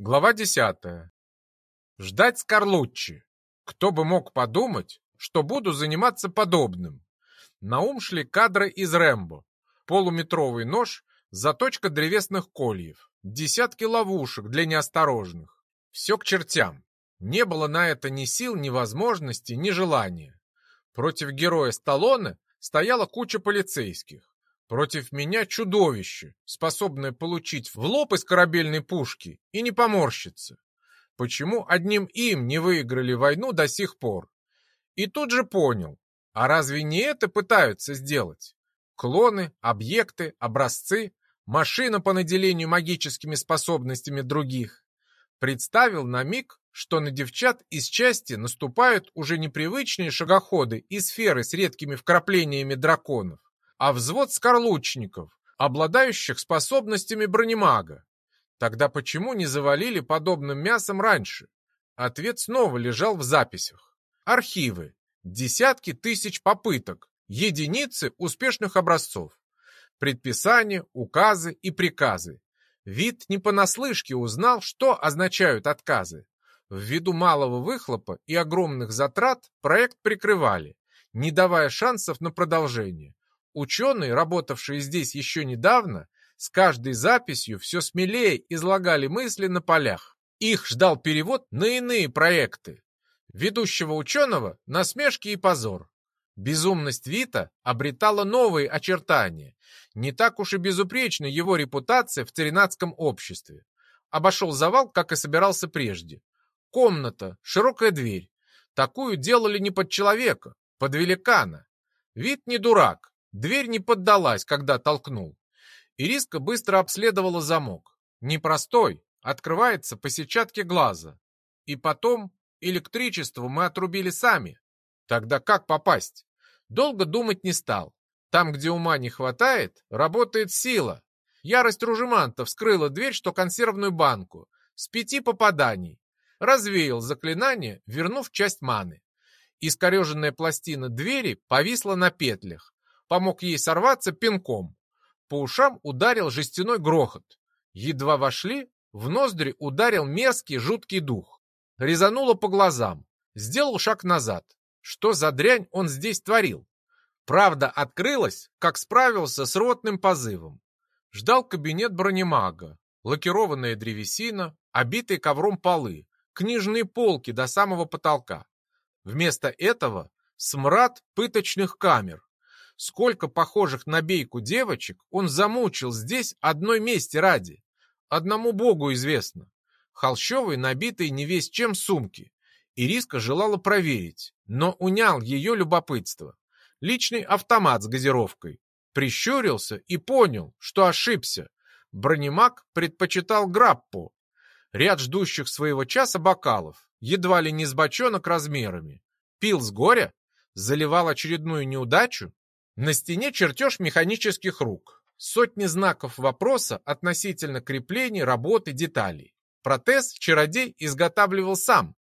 Глава десятая. Ждать Скорлуччи. Кто бы мог подумать, что буду заниматься подобным. На ум шли кадры из Рэмбо. Полуметровый нож, заточка древесных кольев, десятки ловушек для неосторожных. Все к чертям. Не было на это ни сил, ни возможности, ни желания. Против героя Сталлоне стояла куча полицейских. Против меня чудовище, способное получить в лоб из корабельной пушки и не поморщиться. Почему одним им не выиграли войну до сих пор? И тут же понял, а разве не это пытаются сделать? Клоны, объекты, образцы, машина по наделению магическими способностями других. Представил на миг, что на девчат из части наступают уже непривычные шагоходы и сферы с редкими вкраплениями драконов а взвод скорлучников, обладающих способностями бронемага. Тогда почему не завалили подобным мясом раньше? Ответ снова лежал в записях. Архивы. Десятки тысяч попыток. Единицы успешных образцов. Предписания, указы и приказы. Вид не понаслышке узнал, что означают отказы. Ввиду малого выхлопа и огромных затрат проект прикрывали, не давая шансов на продолжение. Ученые, работавшие здесь еще недавно, с каждой записью все смелее излагали мысли на полях. Их ждал перевод на иные проекты. Ведущего ученого – насмешки и позор. Безумность Вита обретала новые очертания. Не так уж и безупречна его репутация в царинатском обществе. Обошел завал, как и собирался прежде. Комната, широкая дверь. Такую делали не под человека, под великана. Вид не дурак, Дверь не поддалась, когда толкнул. Ириска быстро обследовала замок. Непростой, открывается по сетчатке глаза. И потом электричество мы отрубили сами. Тогда как попасть? Долго думать не стал. Там, где ума не хватает, работает сила. Ярость Ружеманта вскрыла дверь, что консервную банку, с пяти попаданий. Развеял заклинание, вернув часть маны. Искореженная пластина двери повисла на петлях помог ей сорваться пинком. По ушам ударил жестяной грохот. Едва вошли, в ноздри ударил мерзкий жуткий дух. Резануло по глазам. Сделал шаг назад. Что за дрянь он здесь творил? Правда открылась, как справился с ротным позывом. Ждал кабинет бронемага. Лакированная древесина, обитые ковром полы, книжные полки до самого потолка. Вместо этого смрад пыточных камер, Сколько похожих на бейку девочек он замучил здесь одной мести ради. Одному богу известно. Холщовый, набитый не весь чем сумки. Ириска желала проверить, но унял ее любопытство. Личный автомат с газировкой. Прищурился и понял, что ошибся. Бронемаг предпочитал граппу. Ряд ждущих своего часа бокалов, едва ли не с бочонок размерами. Пил с горя? Заливал очередную неудачу? На стене чертеж механических рук. Сотни знаков вопроса относительно креплений, работы, деталей. Протез чародей изготавливал сам.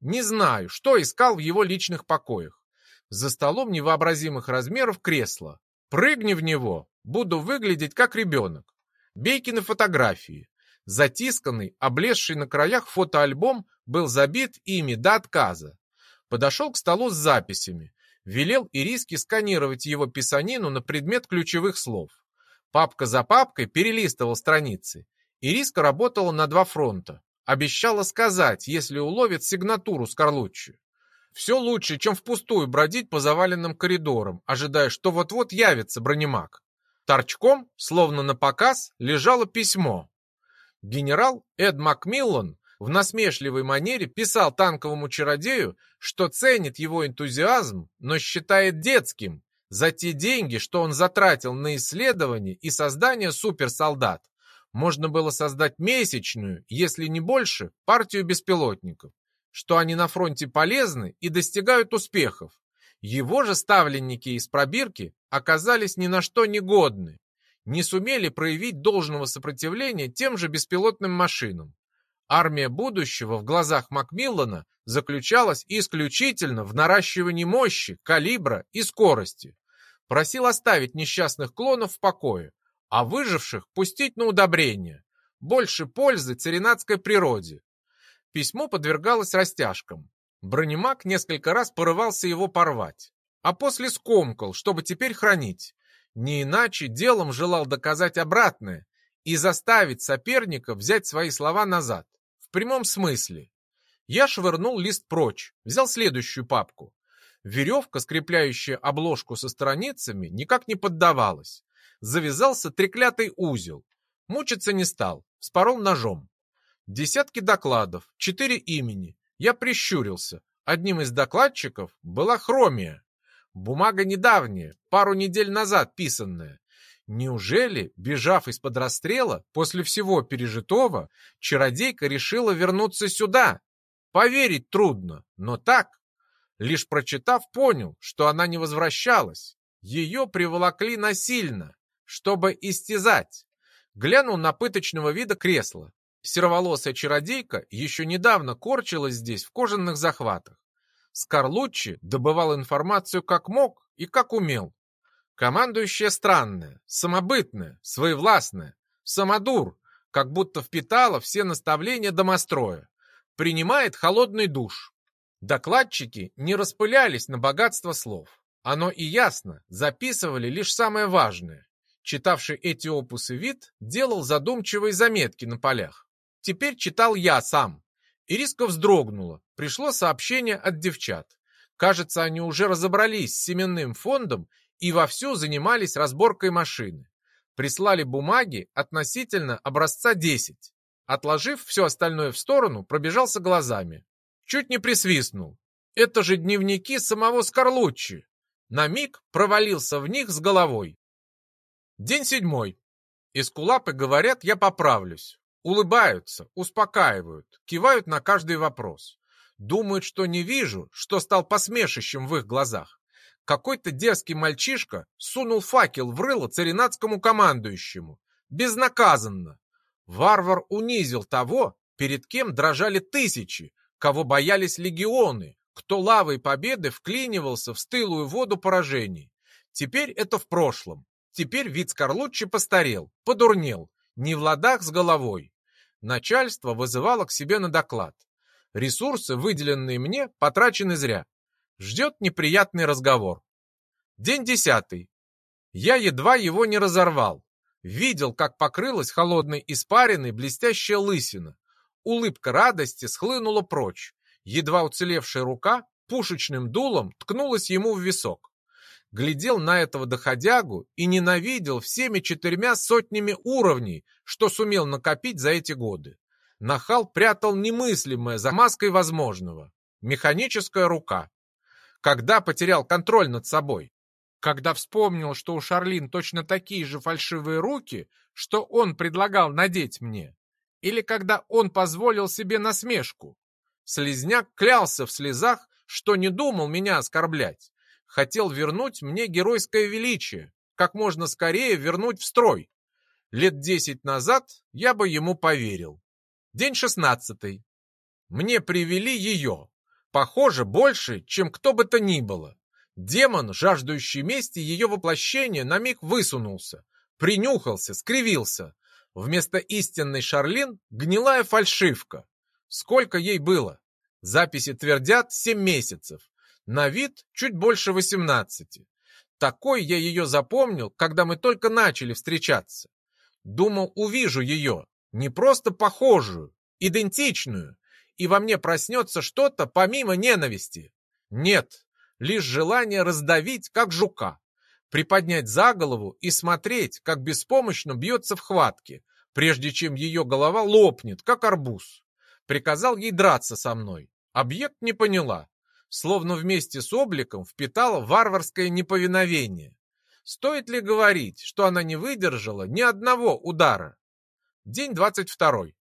Не знаю, что искал в его личных покоях. За столом невообразимых размеров кресло. Прыгни в него, буду выглядеть как ребенок. Бейкины фотографии. Затисканный, облезший на краях фотоальбом был забит ими до отказа. Подошел к столу с записями, велел Ириске сканировать его писанину на предмет ключевых слов. Папка за папкой перелистывал страницы. Ириска работала на два фронта. Обещала сказать, если уловит сигнатуру Скорлуччи. Все лучше, чем впустую бродить по заваленным коридорам, ожидая, что вот-вот явится бронемаг. Торчком, словно на показ, лежало письмо. Генерал Эд Макмиллан в насмешливой манере писал танковому чародею, что ценит его энтузиазм, но считает детским за те деньги, что он затратил на исследование и создание суперсолдат. Можно было создать месячную, если не больше, партию беспилотников, что они на фронте полезны и достигают успехов. Его же ставленники из пробирки оказались ни на что не годны, не сумели проявить должного сопротивления тем же беспилотным машинам. Армия будущего в глазах Макмиллана заключалась исключительно в наращивании мощи, калибра и скорости. Просил оставить несчастных клонов в покое, а выживших пустить на удобрение. больше пользы царинатской природе. Письмо подвергалось растяжкам. Бронемаг несколько раз порывался его порвать, а после скомкал, чтобы теперь хранить. Не иначе делом желал доказать обратное и заставить соперника взять свои слова назад. В прямом смысле. Я швырнул лист прочь, взял следующую папку. Веревка, скрепляющая обложку со страницами, никак не поддавалась. Завязался треклятый узел. Мучиться не стал, спорол ножом. Десятки докладов, четыре имени. Я прищурился. Одним из докладчиков была хромия. Бумага недавняя, пару недель назад писанная. Неужели, бежав из-под расстрела, после всего пережитого, чародейка решила вернуться сюда? Поверить трудно, но так. Лишь прочитав, понял, что она не возвращалась. Ее приволокли насильно, чтобы истязать. Глянул на пыточного вида кресло. Сероволосая чародейка еще недавно корчилась здесь в кожаных захватах. Скорлуччи добывал информацию как мог и как умел. Командующая странная, самобытная, своевластная, самодур, как будто впитала все наставления домостроя. Принимает холодный душ. Докладчики не распылялись на богатство слов. Оно и ясно, записывали лишь самое важное. Читавший эти опусы вид делал задумчивые заметки на полях. Теперь читал я сам. Ириска вздрогнула. Пришло сообщение от девчат. Кажется, они уже разобрались с семенным фондом и вовсю занимались разборкой машины. Прислали бумаги относительно образца 10. Отложив все остальное в сторону, пробежался глазами. Чуть не присвистнул. Это же дневники самого Скорлуччи. На миг провалился в них с головой. День седьмой. Эскулапы говорят, я поправлюсь. Улыбаются, успокаивают, кивают на каждый вопрос. Думают, что не вижу, что стал посмешищем в их глазах. Какой-то дерзкий мальчишка сунул факел в рыло царинатскому командующему. Безнаказанно. Варвар унизил того, перед кем дрожали тысячи, кого боялись легионы, кто лавой победы вклинивался в стылую воду поражений. Теперь это в прошлом. Теперь вид Скорлуччи постарел, подурнел, не в ладах с головой. Начальство вызывало к себе на доклад. Ресурсы, выделенные мне, потрачены зря. Ждет неприятный разговор. День десятый. Я едва его не разорвал. Видел, как покрылась холодной испариной блестящая лысина. Улыбка радости схлынула прочь. Едва уцелевшая рука пушечным дулом ткнулась ему в висок. Глядел на этого доходягу и ненавидел всеми четырьмя сотнями уровней, что сумел накопить за эти годы. Нахал прятал немыслимое за маской возможного. Механическая рука когда потерял контроль над собой. Когда вспомнил, что у Шарлин точно такие же фальшивые руки, что он предлагал надеть мне. Или когда он позволил себе насмешку. Слизняк клялся в слезах, что не думал меня оскорблять. Хотел вернуть мне геройское величие, как можно скорее вернуть в строй. Лет десять назад я бы ему поверил. День шестнадцатый. Мне привели ее, Похоже, больше, чем кто бы то ни было. Демон, жаждущий мести ее воплощения, на миг высунулся, принюхался, скривился. Вместо истинной Шарлин гнилая фальшивка. Сколько ей было? Записи твердят семь месяцев. На вид чуть больше восемнадцати. Такой я ее запомнил, когда мы только начали встречаться. Думал, увижу ее, не просто похожую, идентичную, и во мне проснется что-то помимо ненависти. Нет, лишь желание раздавить, как жука, приподнять за голову и смотреть, как беспомощно бьется в хватке, прежде чем ее голова лопнет, как арбуз. Приказал ей драться со мной. Объект не поняла, словно вместе с обликом впитала варварское неповиновение. Стоит ли говорить, что она не выдержала ни одного удара? День двадцать второй.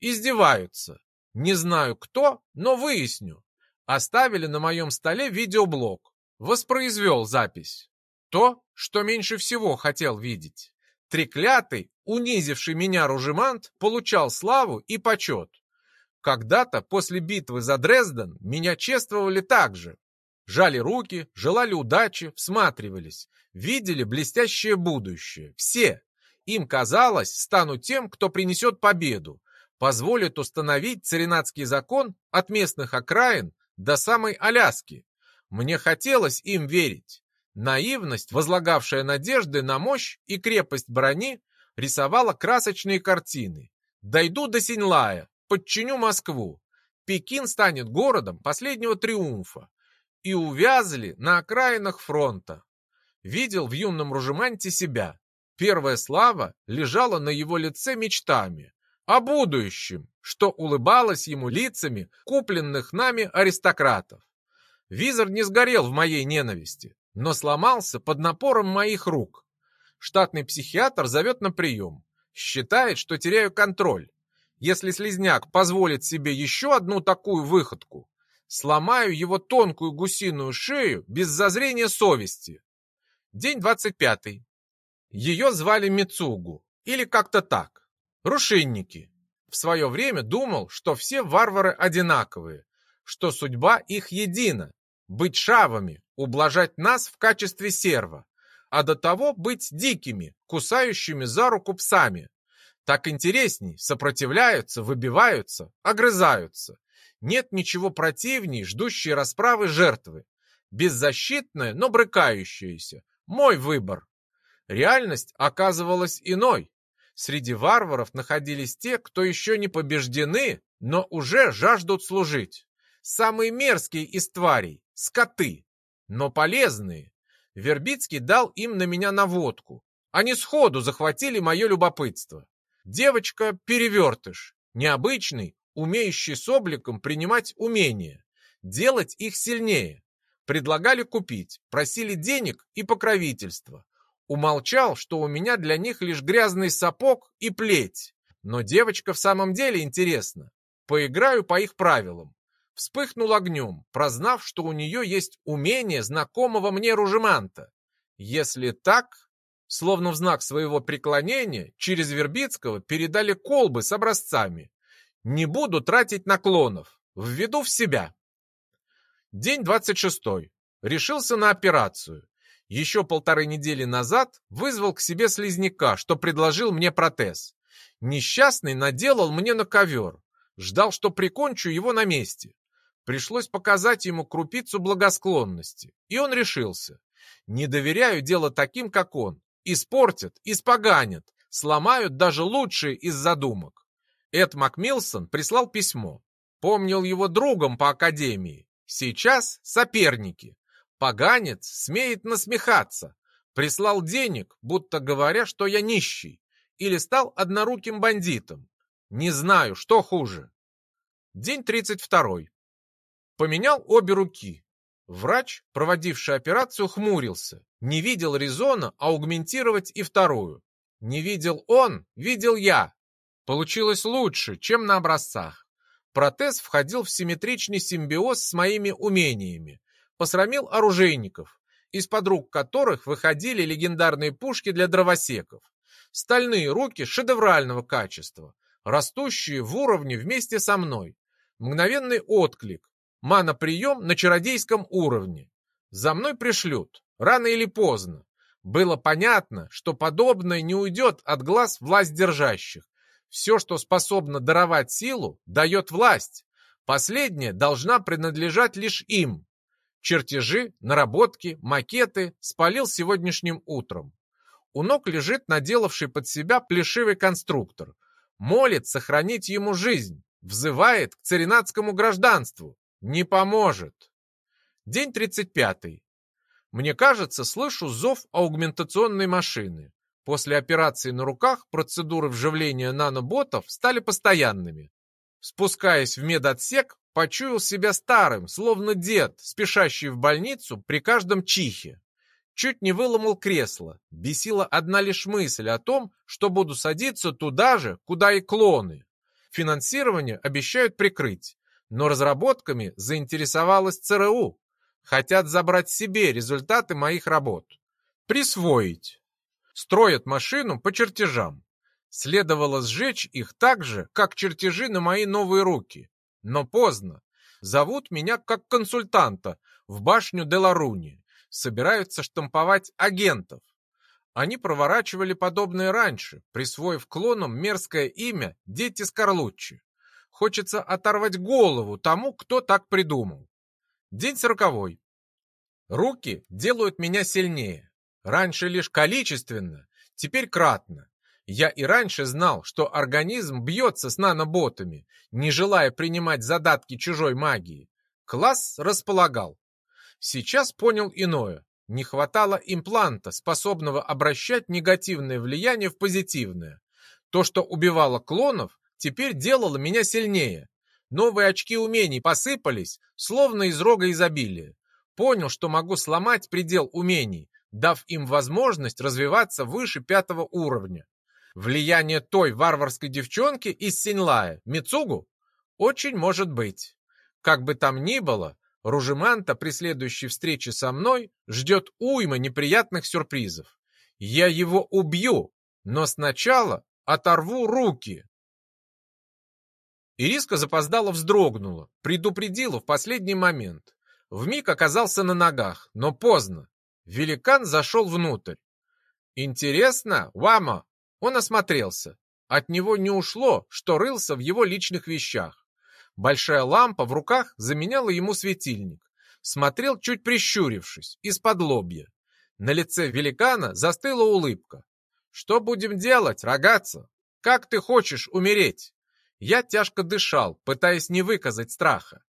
Издеваются, не знаю кто, но выясню. Оставили на моем столе видеоблог. Воспроизвел запись. То, что меньше всего хотел видеть. Треклятый, унизивший меня ружемант, получал славу и почет. Когда-то после битвы за Дрезден меня чествовали так же. Жали руки, желали удачи, всматривались, видели блестящее будущее. Все. Им казалось, стану тем, кто принесет победу, позволит установить царинатский закон от местных окраин до самой Аляски. Мне хотелось им верить. Наивность, возлагавшая надежды на мощь и крепость брони, рисовала красочные картины. Дойду до Синьлая, подчиню Москву. Пекин станет городом последнего триумфа. И увязли на окраинах фронта. Видел в юном Ружеманте себя. Первая слава лежала на его лице мечтами о будущем, что улыбалось ему лицами купленных нами аристократов. Визор не сгорел в моей ненависти, но сломался под напором моих рук. Штатный психиатр зовет на прием. Считает, что теряю контроль. Если слезняк позволит себе еще одну такую выходку, сломаю его тонкую гусиную шею без зазрения совести. День двадцать пятый. Ее звали Мицугу, или как-то так. Рушинники. В свое время думал, что все варвары одинаковые, что судьба их едина, быть шавами, ублажать нас в качестве серва, а до того быть дикими, кусающими за руку псами. Так интересней, сопротивляются, выбиваются, огрызаются. Нет ничего противней, ждущей расправы жертвы. Беззащитная, но брыкающаяся. Мой выбор. Реальность оказывалась иной. Среди варваров находились те, кто еще не побеждены, но уже жаждут служить. Самые мерзкие из тварей – скоты, но полезные. Вербицкий дал им на меня наводку. Они сходу захватили мое любопытство. Девочка-перевертыш, необычный, умеющий с обликом принимать умения, делать их сильнее. Предлагали купить, просили денег и покровительства. Умолчал, что у меня для них лишь грязный сапог и плеть. Но девочка в самом деле интересна. Поиграю по их правилам. Вспыхнул огнем, прознав, что у нее есть умение знакомого мне ружеманта. Если так, словно в знак своего преклонения, через Вербицкого передали колбы с образцами. Не буду тратить наклонов, введу в себя. День двадцать шестой. Решился на операцию еще полторы недели назад вызвал к себе слизняка, что предложил мне протез. Несчастный наделал мне на ковер. Ждал, что прикончу его на месте. Пришлось показать ему крупицу благосклонности. И он решился. Не доверяю дело таким, как он. Испортят, испоганят, сломают даже лучшие из задумок. Эд Макмилсон прислал письмо. Помнил его другом по академии. Сейчас соперники. Поганец смеет насмехаться. Прислал денег, будто говоря, что я нищий. Или стал одноруким бандитом. Не знаю, что хуже. День 32. Поменял обе руки. Врач, проводивший операцию, хмурился. Не видел резона аугментировать и вторую. Не видел он, видел я. Получилось лучше, чем на образцах. Протез входил в симметричный симбиоз с моими умениями посрамил оружейников, из-под рук которых выходили легендарные пушки для дровосеков. Стальные руки шедеврального качества, растущие в уровне вместе со мной. Мгновенный отклик, маноприем на чародейском уровне. За мной пришлют, рано или поздно. Было понятно, что подобное не уйдет от глаз власть держащих. Все, что способно даровать силу, дает власть. Последняя должна принадлежать лишь им. Чертежи, наработки, макеты спалил сегодняшним утром. У ног лежит наделавший под себя плешивый конструктор. Молит сохранить ему жизнь, взывает к царинатскому гражданству. Не поможет. День 35. Мне кажется, слышу зов аугментационной машины. После операции на руках процедуры вживления наноботов стали постоянными. Спускаясь в медотсек, почуял себя старым, словно дед, спешащий в больницу при каждом чихе. Чуть не выломал кресло. Бесила одна лишь мысль о том, что буду садиться туда же, куда и клоны. Финансирование обещают прикрыть, но разработками заинтересовалась ЦРУ. Хотят забрать себе результаты моих работ. Присвоить. Строят машину по чертежам. Следовало сжечь их так же, как чертежи на мои новые руки. Но поздно. Зовут меня как консультанта в башню Деларуни. Собираются штамповать агентов. Они проворачивали подобное раньше, присвоив клонам мерзкое имя «Дети Скорлуччи». Хочется оторвать голову тому, кто так придумал. День сороковой. Руки делают меня сильнее. Раньше лишь количественно, теперь кратно. Я и раньше знал, что организм бьется с наноботами, не желая принимать задатки чужой магии. Класс располагал. Сейчас понял иное. Не хватало импланта, способного обращать негативное влияние в позитивное. То, что убивало клонов, теперь делало меня сильнее. Новые очки умений посыпались, словно из рога изобилия. Понял, что могу сломать предел умений, дав им возможность развиваться выше пятого уровня. Влияние той варварской девчонки из Синлая, Мицугу? Очень может быть. Как бы там ни было, Ружеманта при следующей встрече со мной ждет уйма неприятных сюрпризов. Я его убью, но сначала оторву руки. Ириска запоздала вздрогнула, предупредила в последний момент. Вмиг оказался на ногах, но поздно. Великан зашел внутрь. «Интересно, Вама?» Он осмотрелся. От него не ушло, что рылся в его личных вещах. Большая лампа в руках заменяла ему светильник. Смотрел, чуть прищурившись, из-под лобья. На лице великана застыла улыбка. «Что будем делать, рогаться? Как ты хочешь умереть?» Я тяжко дышал, пытаясь не выказать страха.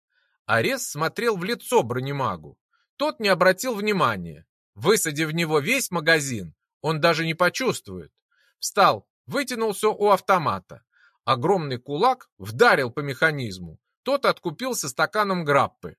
Арес смотрел в лицо бронемагу. Тот не обратил внимания. Высадив в него весь магазин, он даже не почувствует. Встал, вытянулся у автомата. Огромный кулак вдарил по механизму. Тот откупился стаканом граппы.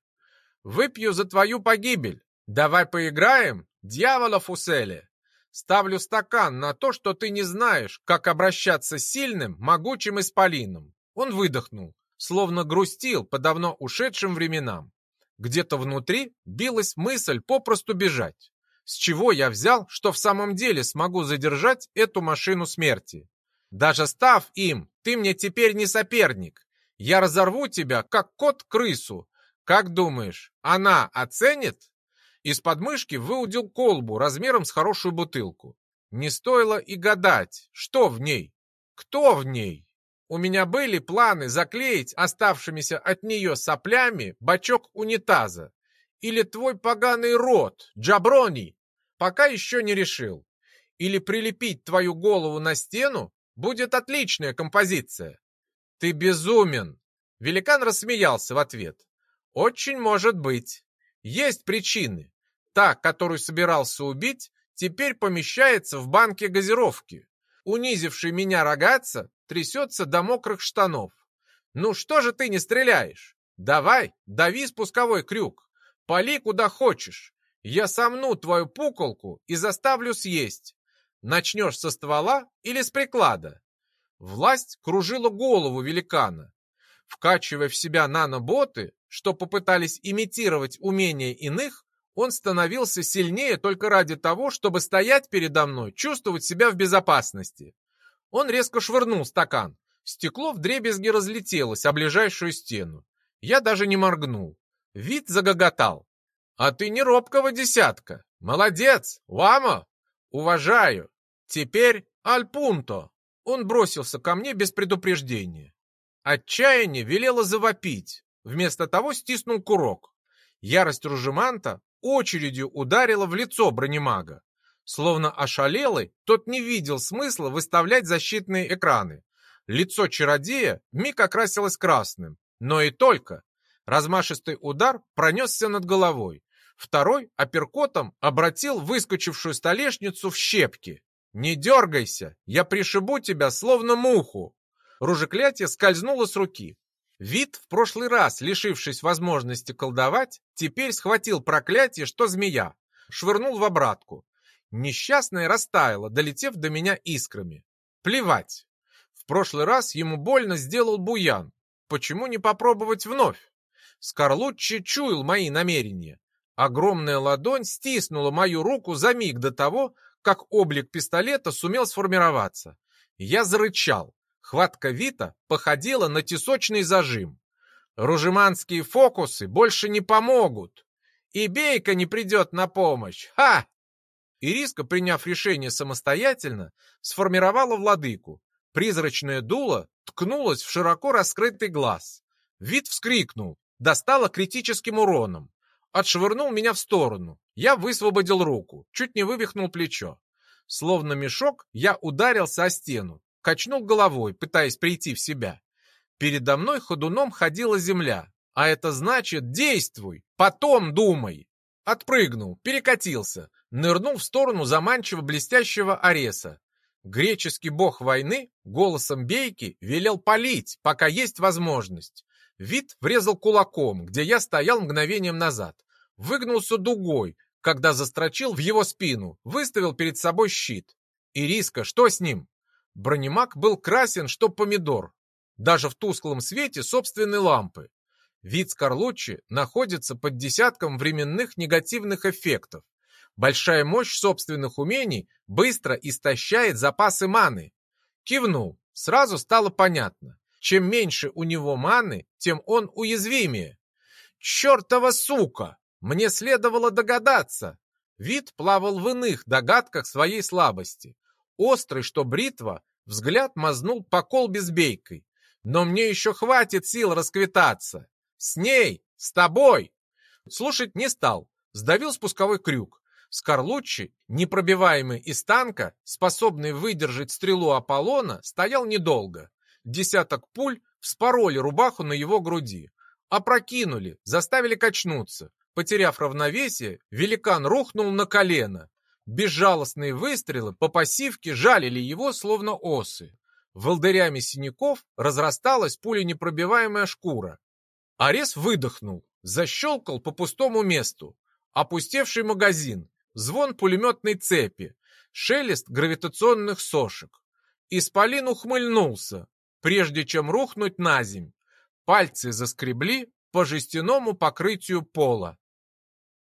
«Выпью за твою погибель. Давай поиграем, дьявола Фуселе. Ставлю стакан на то, что ты не знаешь, как обращаться с сильным, могучим исполином». Он выдохнул, словно грустил по давно ушедшим временам. Где-то внутри билась мысль попросту бежать. С чего я взял, что в самом деле смогу задержать эту машину смерти? Даже став им, ты мне теперь не соперник. Я разорву тебя, как кот крысу. Как думаешь, она оценит? Из подмышки выудил колбу размером с хорошую бутылку. Не стоило и гадать, что в ней, кто в ней. У меня были планы заклеить оставшимися от нее соплями бачок унитаза. Или твой поганый рот, Джаброни, Пока еще не решил. Или прилепить твою голову на стену будет отличная композиция. Ты безумен. Великан рассмеялся в ответ. Очень может быть. Есть причины. Та, которую собирался убить, теперь помещается в банке газировки. Унизивший меня рогаться трясется до мокрых штанов. Ну что же ты не стреляешь? Давай, дави спусковой крюк. Пали куда хочешь. Я сомну твою пуколку и заставлю съесть. Начнешь со ствола или с приклада?» Власть кружила голову великана. Вкачивая в себя наноботы, что попытались имитировать умения иных, он становился сильнее только ради того, чтобы стоять передо мной, чувствовать себя в безопасности. Он резко швырнул стакан. Стекло вдребезги разлетелось о ближайшую стену. Я даже не моргнул. Вид загоготал. А ты не робкого десятка. Молодец, Вамо. Уважаю. Теперь альпунто. Он бросился ко мне без предупреждения. Отчаяние велело завопить. Вместо того стиснул курок. Ярость Ружеманта очередью ударила в лицо бронемага. Словно ошалелый, тот не видел смысла выставлять защитные экраны. Лицо чародея миг окрасилось красным, но и только. Размашистый удар пронесся над головой. Второй апперкотом обратил выскочившую столешницу в щепки. «Не дергайся, я пришибу тебя, словно муху!» Ружеклятие скользнуло с руки. Вид, в прошлый раз лишившись возможности колдовать, теперь схватил проклятие, что змея, швырнул в обратку. Несчастное растаяло, долетев до меня искрами. Плевать. В прошлый раз ему больно сделал буян. Почему не попробовать вновь? Скорлуччи чуял мои намерения. Огромная ладонь стиснула мою руку за миг до того, как облик пистолета сумел сформироваться. Я зарычал. Хватка Вита походила на тесочный зажим. Ружеманские фокусы больше не помогут. И Бейка не придет на помощь. Ха! Ириска, приняв решение самостоятельно, сформировала владыку. Призрачное дуло ткнулось в широко раскрытый глаз. Вид вскрикнул, достала критическим уроном. Отшвырнул меня в сторону. Я высвободил руку, чуть не вывихнул плечо. Словно мешок, я ударился о стену, качнул головой, пытаясь прийти в себя. Передо мной ходуном ходила земля, а это значит «действуй, потом думай». Отпрыгнул, перекатился, нырнул в сторону заманчиво блестящего ареса. Греческий бог войны голосом бейки велел палить, пока есть возможность. Вид врезал кулаком, где я стоял мгновением назад. Выгнулся дугой, когда застрочил в его спину, выставил перед собой щит. Ириска, что с ним? Бронемак был красен, что помидор, даже в тусклом свете собственной лампы. Вид Скорлуччи находится под десятком временных негативных эффектов. Большая мощь собственных умений быстро истощает запасы маны. Кивнул. Сразу стало понятно. Чем меньше у него маны, тем он уязвимее. Чертова сука! Мне следовало догадаться. Вид плавал в иных догадках своей слабости. Острый, что бритва, взгляд мазнул по колбе с бейкой. Но мне еще хватит сил расквитаться. С ней, с тобой. Слушать не стал. Сдавил спусковой крюк. Скорлуччи, непробиваемый из танка, способный выдержать стрелу Аполлона, стоял недолго. Десяток пуль вспороли рубаху на его груди. Опрокинули, заставили качнуться. Потеряв равновесие, великан рухнул на колено. Безжалостные выстрелы по пассивке жалили его, словно осы. Волдырями синяков разрасталась пуленепробиваемая шкура. Арес выдохнул, защелкал по пустому месту. Опустевший магазин, звон пулеметной цепи, шелест гравитационных сошек. Исполин ухмыльнулся, прежде чем рухнуть на земь. Пальцы заскребли по жестяному покрытию пола.